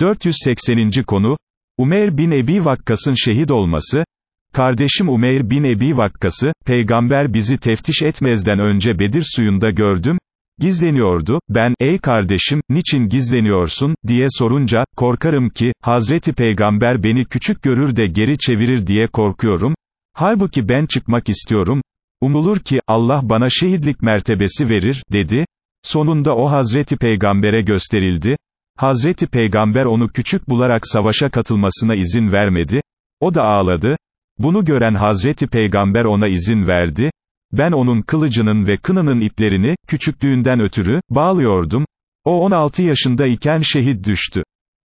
480. konu, Umeyr bin Ebi Vakkas'ın şehit olması, kardeşim Umeyr bin Ebi Vakkas'ı, peygamber bizi teftiş etmezden önce Bedir suyunda gördüm, gizleniyordu, ben, ey kardeşim, niçin gizleniyorsun, diye sorunca, korkarım ki, Hazreti Peygamber beni küçük görür de geri çevirir diye korkuyorum, halbuki ben çıkmak istiyorum, umulur ki, Allah bana şehitlik mertebesi verir, dedi, sonunda o Hazreti Peygamber'e gösterildi, Hazreti Peygamber onu küçük bularak savaşa katılmasına izin vermedi, o da ağladı, bunu gören Hazreti Peygamber ona izin verdi, ben onun kılıcının ve kınının iplerini, küçüklüğünden ötürü, bağlıyordum, o 16 yaşında iken şehit düştü.